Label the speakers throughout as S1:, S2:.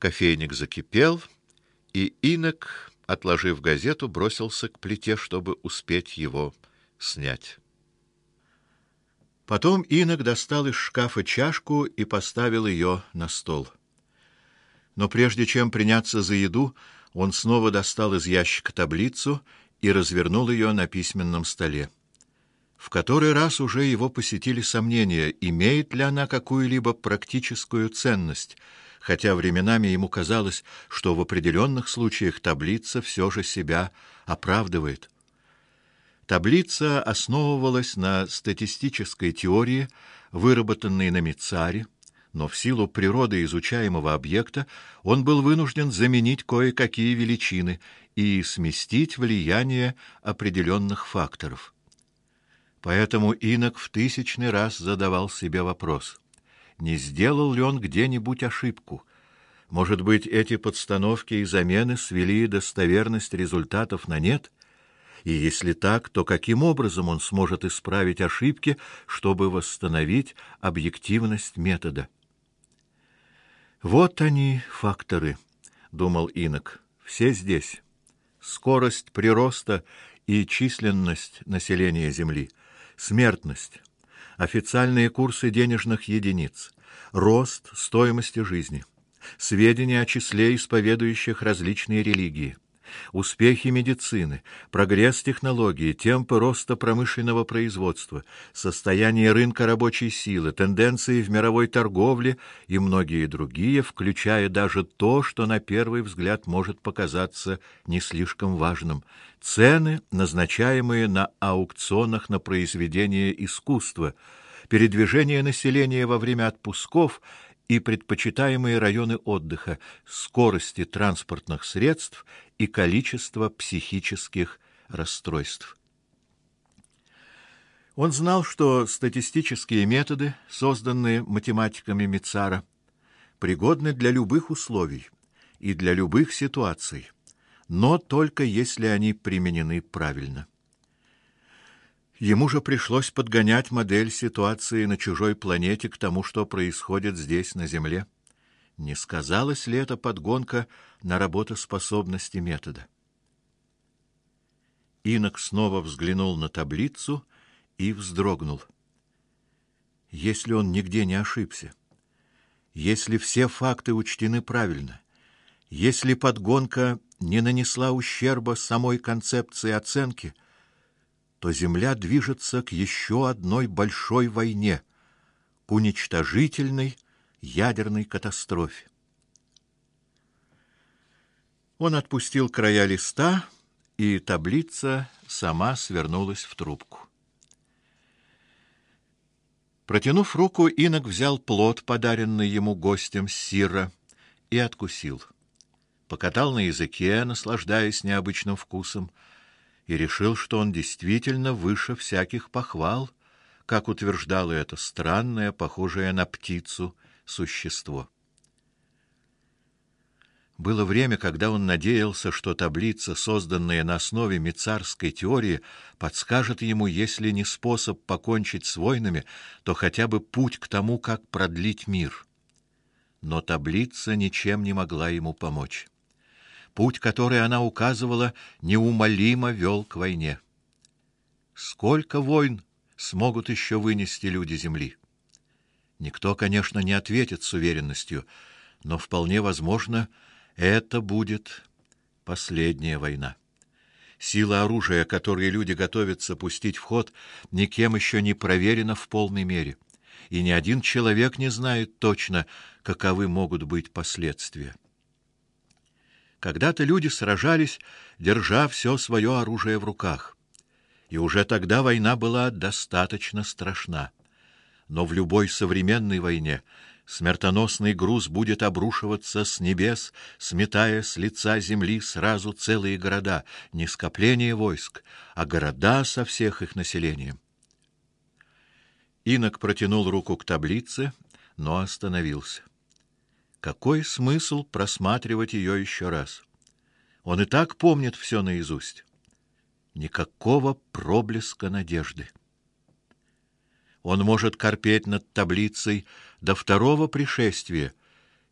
S1: Кофейник закипел, и инок, отложив газету, бросился к плите, чтобы успеть его снять. Потом инок достал из шкафа чашку и поставил ее на стол. Но прежде чем приняться за еду, он снова достал из ящика таблицу и развернул ее на письменном столе. В который раз уже его посетили сомнения, имеет ли она какую-либо практическую ценность, хотя временами ему казалось, что в определенных случаях таблица все же себя оправдывает. Таблица основывалась на статистической теории, выработанной на Мицаре, но в силу природы изучаемого объекта он был вынужден заменить кое-какие величины и сместить влияние определенных факторов. Поэтому инок в тысячный раз задавал себе вопрос: не сделал ли он где-нибудь ошибку? Может быть, эти подстановки и замены свели достоверность результатов на нет? И если так, то каким образом он сможет исправить ошибки, чтобы восстановить объективность метода? Вот они, факторы, думал Инок. Все здесь. Скорость прироста и численность населения Земли смертность, официальные курсы денежных единиц, рост стоимости жизни, сведения о числе исповедующих различные религии, успехи медицины, прогресс технологий, темпы роста промышленного производства, состояние рынка рабочей силы, тенденции в мировой торговле и многие другие, включая даже то, что на первый взгляд может показаться не слишком важным. Цены, назначаемые на аукционах на произведения искусства, передвижение населения во время отпусков и предпочитаемые районы отдыха, скорости транспортных средств и количество психических расстройств. Он знал, что статистические методы, созданные математиками Мицара, пригодны для любых условий и для любых ситуаций, но только если они применены правильно. Ему же пришлось подгонять модель ситуации на чужой планете к тому, что происходит здесь на Земле. Не сказалась ли эта подгонка на работоспособности метода? Инок снова взглянул на таблицу и вздрогнул. Если он нигде не ошибся, если все факты учтены правильно, если подгонка не нанесла ущерба самой концепции оценки, то Земля движется к еще одной большой войне, к уничтожительной ядерной катастрофе. Он отпустил края листа, и таблица сама свернулась в трубку. Протянув руку, Инок взял плод, подаренный ему гостем Сира, и откусил. Покатал на языке, наслаждаясь необычным вкусом, и решил, что он действительно выше всяких похвал, как утверждало это странное, похожее на птицу существо. Было время, когда он надеялся, что таблица, созданная на основе мицарской теории, подскажет ему, если не способ покончить с войнами, то хотя бы путь к тому, как продлить мир. Но таблица ничем не могла ему помочь. Путь, который она указывала, неумолимо вел к войне. Сколько войн смогут еще вынести люди земли? Никто, конечно, не ответит с уверенностью, но вполне возможно, это будет последняя война. Сила оружия, которое люди готовятся пустить в ход, никем еще не проверена в полной мере, и ни один человек не знает точно, каковы могут быть последствия. Когда-то люди сражались, держа все свое оружие в руках. И уже тогда война была достаточно страшна. Но в любой современной войне смертоносный груз будет обрушиваться с небес, сметая с лица земли сразу целые города, не скопление войск, а города со всех их населением. Инок протянул руку к таблице, но остановился. Какой смысл просматривать ее еще раз? Он и так помнит все наизусть. Никакого проблеска надежды. Он может корпеть над таблицей до второго пришествия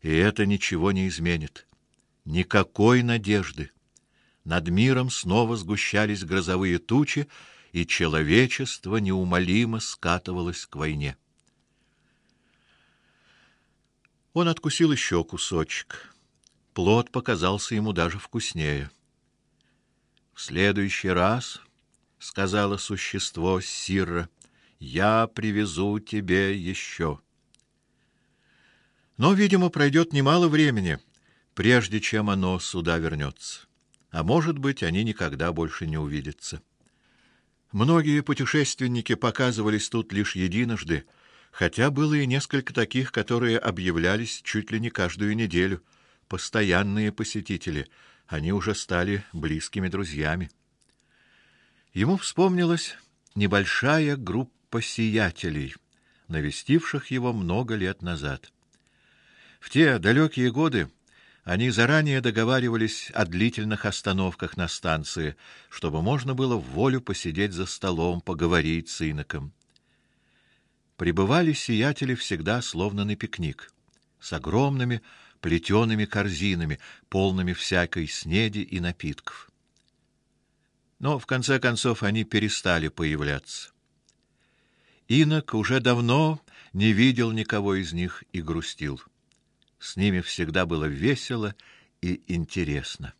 S1: И это ничего не изменит. Никакой надежды. Над миром снова сгущались грозовые тучи, и человечество неумолимо скатывалось к войне. Он откусил еще кусочек. Плод показался ему даже вкуснее. В следующий раз, сказала существо Сирра, я привезу тебе еще. Но, видимо, пройдет немало времени, прежде чем оно сюда вернется. А может быть, они никогда больше не увидятся. Многие путешественники показывались тут лишь единожды, хотя было и несколько таких, которые объявлялись чуть ли не каждую неделю, постоянные посетители. Они уже стали близкими друзьями. Ему вспомнилась небольшая группа сиятелей, навестивших его много лет назад. В те далекие годы они заранее договаривались о длительных остановках на станции, чтобы можно было в волю посидеть за столом, поговорить с иноком. Прибывали сиятели всегда словно на пикник, с огромными плетеными корзинами, полными всякой снеди и напитков. Но в конце концов они перестали появляться. Инок уже давно не видел никого из них и грустил. С ними всегда было весело и интересно.